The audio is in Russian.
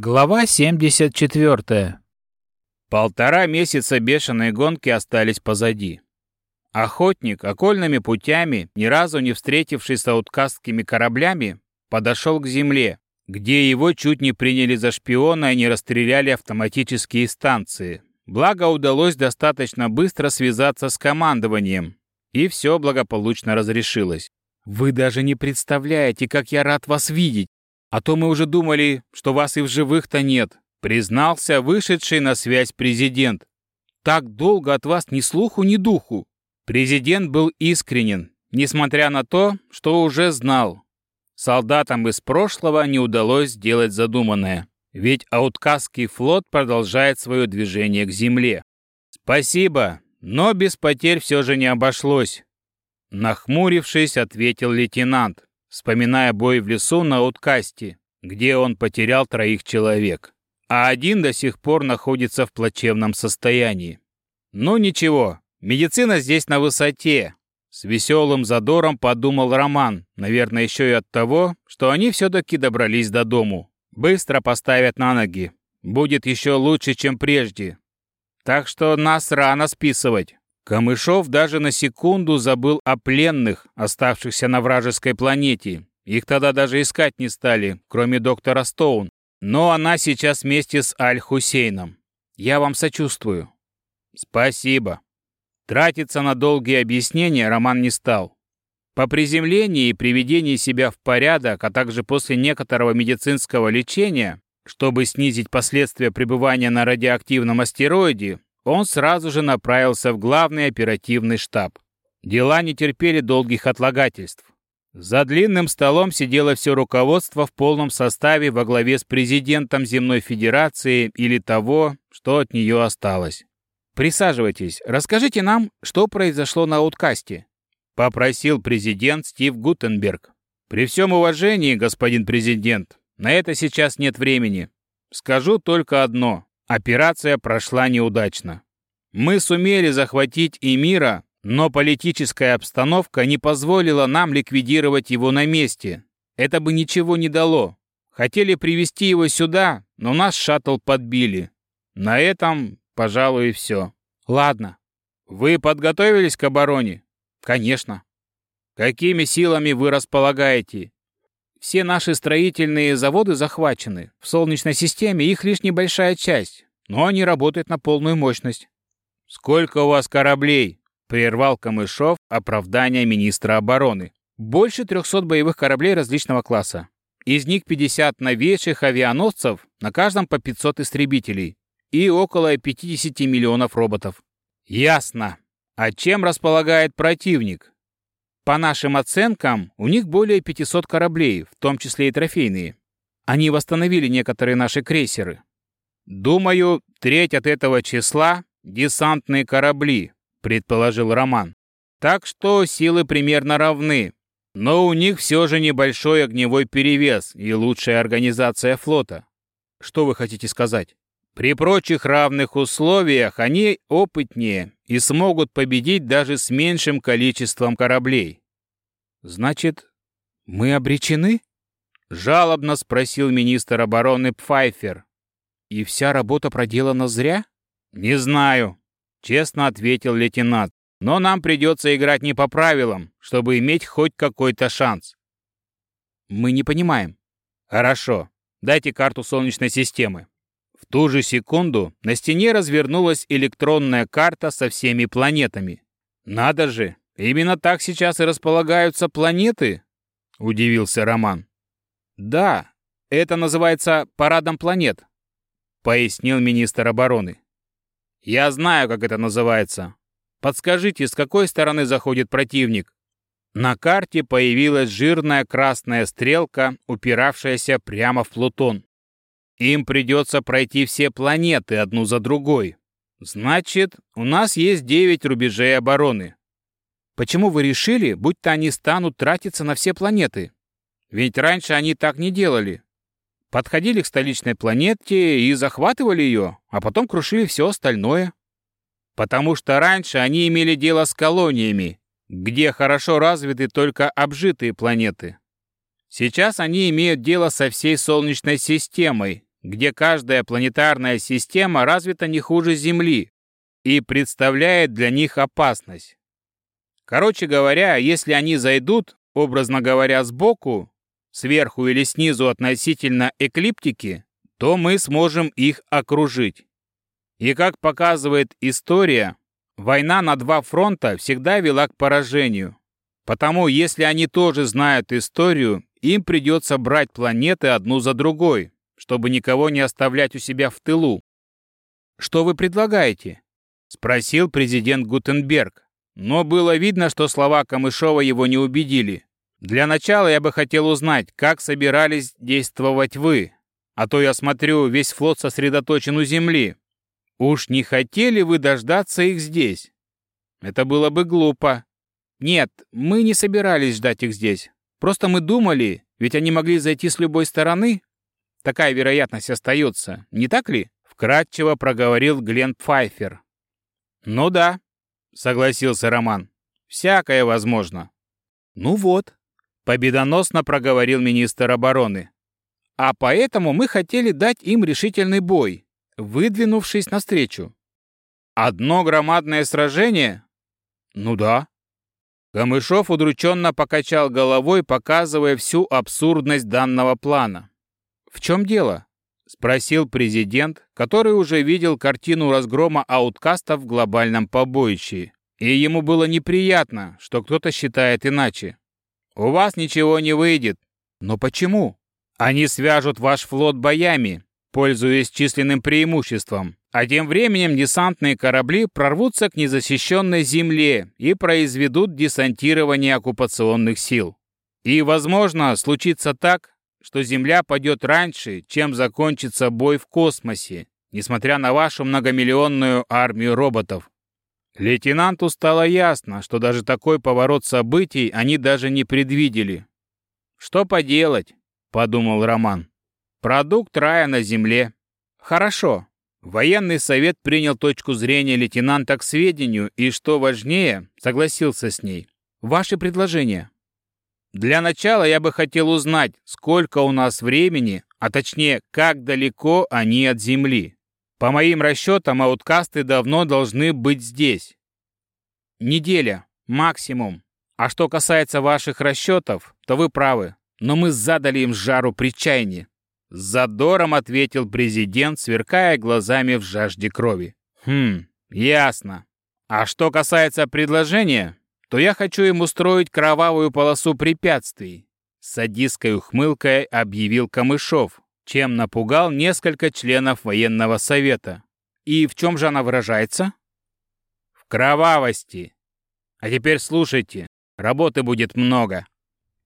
Глава 74. Полтора месяца бешеной гонки остались позади. Охотник окольными путями, ни разу не встретившись с ауткастскими кораблями, подошел к земле, где его чуть не приняли за шпиона и не расстреляли автоматические станции. Благо удалось достаточно быстро связаться с командованием, и все благополучно разрешилось. «Вы даже не представляете, как я рад вас видеть!» А то мы уже думали, что вас и в живых-то нет, признался вышедший на связь президент. Так долго от вас ни слуху, ни духу. Президент был искренен, несмотря на то, что уже знал. Солдатам из прошлого не удалось сделать задуманное, ведь Ауткасский флот продолжает свое движение к земле. Спасибо, но без потерь все же не обошлось. Нахмурившись, ответил лейтенант вспоминая бой в лесу на Уткасте, где он потерял троих человек, а один до сих пор находится в плачевном состоянии. Ну ничего, медицина здесь на высоте. С веселым задором подумал Роман, наверное, еще и от того, что они все-таки добрались до дому. Быстро поставят на ноги. Будет еще лучше, чем прежде. Так что нас рано списывать. Камышов даже на секунду забыл о пленных, оставшихся на вражеской планете. Их тогда даже искать не стали, кроме доктора Стоун. Но она сейчас вместе с Аль-Хусейном. Я вам сочувствую. Спасибо. Тратиться на долгие объяснения Роман не стал. По приземлении и приведении себя в порядок, а также после некоторого медицинского лечения, чтобы снизить последствия пребывания на радиоактивном астероиде, он сразу же направился в главный оперативный штаб. Дела не терпели долгих отлагательств. За длинным столом сидело все руководство в полном составе во главе с президентом Земной Федерации или того, что от нее осталось. «Присаживайтесь, расскажите нам, что произошло на Ауткасте», — попросил президент Стив Гутенберг. «При всем уважении, господин президент, на это сейчас нет времени. Скажу только одно. Операция прошла неудачно. Мы сумели захватить Эмира, но политическая обстановка не позволила нам ликвидировать его на месте. Это бы ничего не дало. Хотели привести его сюда, но наш шаттл подбили. На этом, пожалуй, и все. Ладно. Вы подготовились к обороне? Конечно. Какими силами вы располагаете? Все наши строительные заводы захвачены. В Солнечной системе их лишь небольшая часть, но они работают на полную мощность. «Сколько у вас кораблей?» — прервал Камышов оправдание министра обороны. «Больше 300 боевых кораблей различного класса. Из них 50 новейших авианосцев, на каждом по 500 истребителей и около 50 миллионов роботов». «Ясно. А чем располагает противник?» По нашим оценкам, у них более 500 кораблей, в том числе и трофейные. Они восстановили некоторые наши крейсеры. Думаю, треть от этого числа — десантные корабли, предположил Роман. Так что силы примерно равны, но у них все же небольшой огневой перевес и лучшая организация флота. Что вы хотите сказать? При прочих равных условиях они опытнее и смогут победить даже с меньшим количеством кораблей. Значит, мы обречены? Жалобно спросил министр обороны Пфайфер. И вся работа проделана зря? Не знаю, честно ответил лейтенант. Но нам придется играть не по правилам, чтобы иметь хоть какой-то шанс. Мы не понимаем. Хорошо, дайте карту Солнечной системы. Ту же секунду на стене развернулась электронная карта со всеми планетами. «Надо же, именно так сейчас и располагаются планеты?» — удивился Роман. «Да, это называется парадом планет», — пояснил министр обороны. «Я знаю, как это называется. Подскажите, с какой стороны заходит противник?» На карте появилась жирная красная стрелка, упиравшаяся прямо в Плутон. Им придется пройти все планеты одну за другой. Значит, у нас есть девять рубежей обороны. Почему вы решили, будто они станут тратиться на все планеты? Ведь раньше они так не делали. Подходили к столичной планете и захватывали ее, а потом крушили все остальное. Потому что раньше они имели дело с колониями, где хорошо развиты только обжитые планеты. Сейчас они имеют дело со всей Солнечной системой, где каждая планетарная система развита не хуже Земли и представляет для них опасность. Короче говоря, если они зайдут, образно говоря, сбоку, сверху или снизу относительно эклиптики, то мы сможем их окружить. И как показывает история, война на два фронта всегда вела к поражению. Потому если они тоже знают историю, им придется брать планеты одну за другой, чтобы никого не оставлять у себя в тылу. «Что вы предлагаете?» — спросил президент Гутенберг. Но было видно, что слова Камышова его не убедили. «Для начала я бы хотел узнать, как собирались действовать вы, а то я смотрю, весь флот сосредоточен у земли. Уж не хотели вы дождаться их здесь? Это было бы глупо. Нет, мы не собирались ждать их здесь. Просто мы думали, ведь они могли зайти с любой стороны. Такая вероятность остается, не так ли? Вкратчиво проговорил Глен Пфайфер. Ну да, согласился Роман. Всякое возможно. Ну вот, победоносно проговорил министр обороны. А поэтому мы хотели дать им решительный бой, выдвинувшись навстречу. Одно громадное сражение? Ну да. Камышов удрученно покачал головой, показывая всю абсурдность данного плана. «В чем дело?» — спросил президент, который уже видел картину разгрома ауткастов в глобальном побоище. И ему было неприятно, что кто-то считает иначе. «У вас ничего не выйдет». «Но почему?» «Они свяжут ваш флот боями, пользуясь численным преимуществом. А тем временем десантные корабли прорвутся к незащищенной земле и произведут десантирование оккупационных сил. И, возможно, случится так, что Земля падет раньше, чем закончится бой в космосе, несмотря на вашу многомиллионную армию роботов. Лейтенанту стало ясно, что даже такой поворот событий они даже не предвидели. «Что поделать?» — подумал Роман. Продукт рая на земле. Хорошо. Военный совет принял точку зрения лейтенанта к сведению и, что важнее, согласился с ней. Ваши предложения. Для начала я бы хотел узнать, сколько у нас времени, а точнее, как далеко они от Земли. По моим расчетам, ауткасты давно должны быть здесь. Неделя, максимум. А что касается ваших расчетов, то вы правы, но мы задали им жару при чайне. С задором ответил президент, сверкая глазами в жажде крови. Хм, ясно. А что касается предложения, то я хочу им устроить кровавую полосу препятствий. С садистской ухмылкой объявил Камышов, чем напугал несколько членов военного совета. И в чем же она выражается? В кровавости. А теперь слушайте, работы будет много.